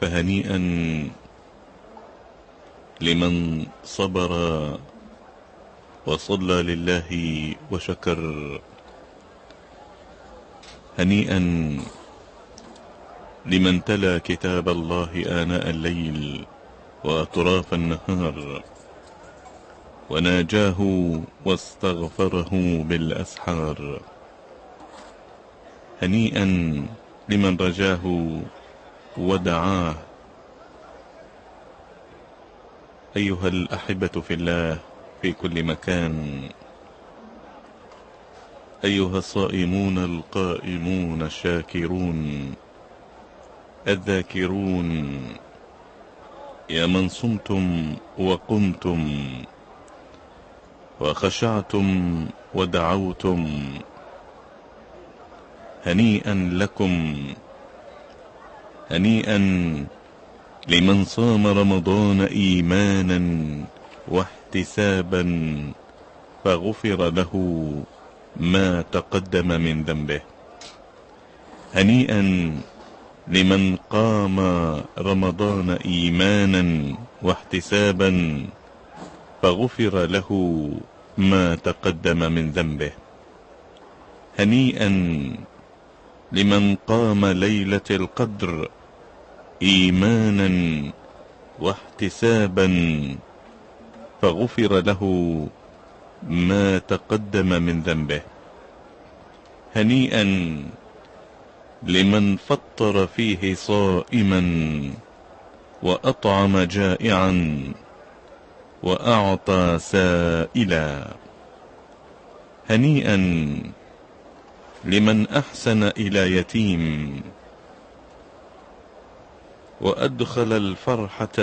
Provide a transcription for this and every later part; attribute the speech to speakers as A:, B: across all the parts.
A: فهنيئا لمن صبر وصلى لله وشكر. هنيئا لمن تلا كتاب الله آناء الليل وأطراف النهار وناجاه واستغفره بالأسحار. هنيئا لمن رجاه ودعاه. أيها الأحبة في الله في كل مكان. أيها الصائمون القائمون الشاكرون. الذاكرون. يا من صمتم وقمتم وخشعتم ودعوتم. هنيئا لكم. هنيئا لمن صام رمضان إيمانا واحتسابا فغفر له ما تقدم من ذنبه. هنيئا لمن قام رمضان إيمانا واحتسابا فغفر له ما تقدم من ذنبه. هنيئا لمن قام ليلة القدر إيمانا واحتسابا فغفر له ما تقدم من ذنبه. هنيئا لمن فطر فيه صائما وأطعم جائعا وأعطى سائلا. هنيئا لمن أحسن إلى يتيم وأدخل الفرحة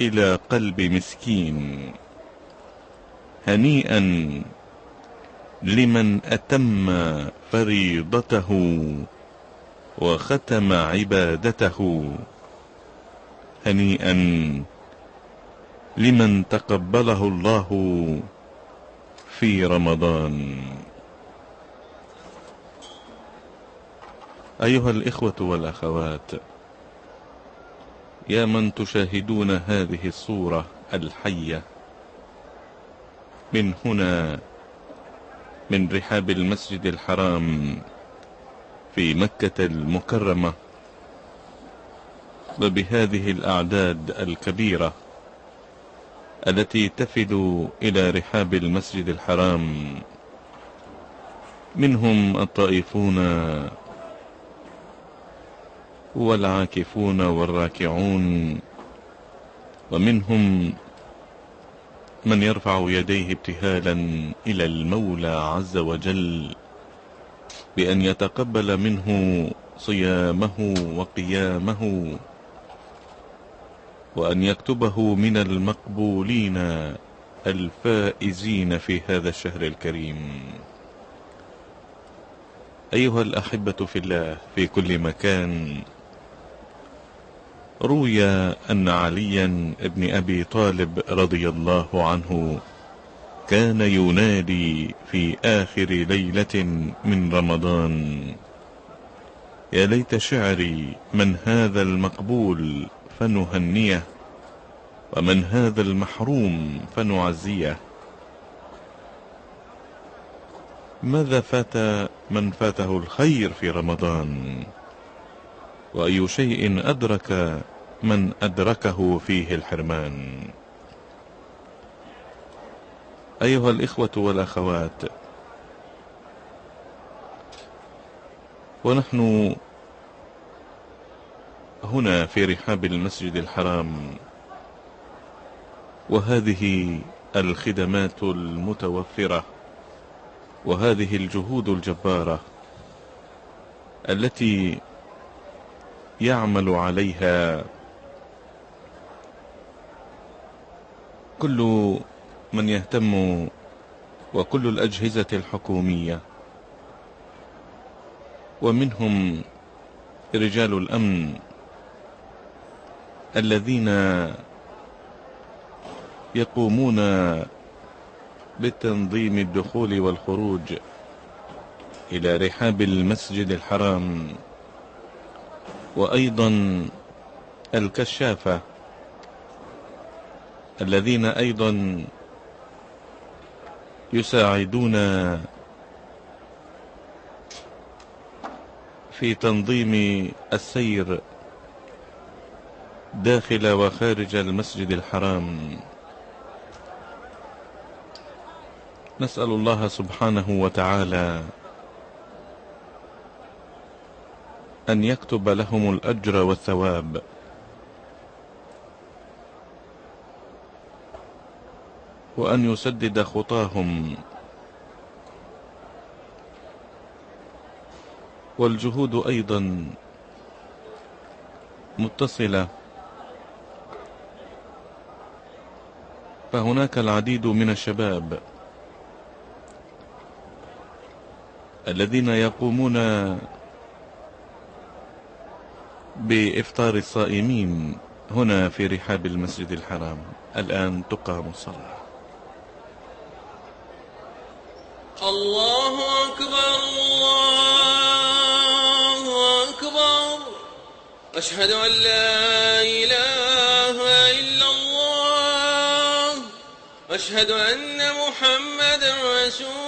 A: إلى قلب مسكين هنيئا لمن أتم فريضته وختم عبادته هنيئا لمن تقبله الله في رمضان. أيها الإخوة والأخوات يا من تشاهدون هذه الصورة الحية. من هنا من رحاب المسجد الحرام في مكة المكرمة. وبهذه الأعداد الكبيرة التي تفد إلى رحاب المسجد الحرام منهم الطائفون والعاكفون والراكعون ومنهم من يرفع يديه ابتهالا إلى المولى عز وجل بأن يتقبل منه صيامه وقيامه وأن يكتبه من المقبولين الفائزين في هذا الشهر الكريم. أيها الأحبة في الله في كل مكان روي أن عليا ابن أبي طالب رضي الله عنه كان ينادي في آخر ليلة من رمضان. يا ليت شعري من هذا المقبول فنهنيه ومن هذا المحروم فنعزيه. ماذا فات من فاته الخير في رمضان؟ وأي شيء أدرك من أدركه فيه الحرمان. أيها الإخوة والأخوات ونحن هنا في رحاب المسجد الحرام وهذه الخدمات المتوفرة وهذه الجهود الجبارة التي يعمل عليها. كل من يهتم وكل الأجهزة الحكومية ومنهم رجال الأمن الذين يقومون بتنظيم الدخول والخروج إلى رحاب المسجد الحرام. وأيضا الكشافة الذين أيضا يساعدون في تنظيم السير داخل وخارج المسجد الحرام. نسأل الله سبحانه وتعالى أن يكتب لهم الأجر والثواب. وأن يسدد خطاهم. والجهود أيضا متصلة. فهناك العديد من الشباب الذين يقومون بإفطار الصائمين هنا في رحاب المسجد الحرام. الآن تقام الصلاة.
B: الله أكبر الله أكبر. أشهد أن لا إله إلا الله. أشهد أن محمد رسول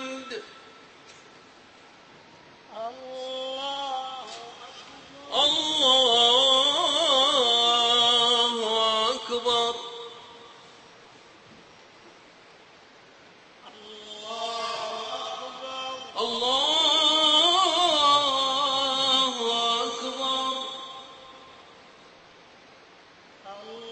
B: Allah.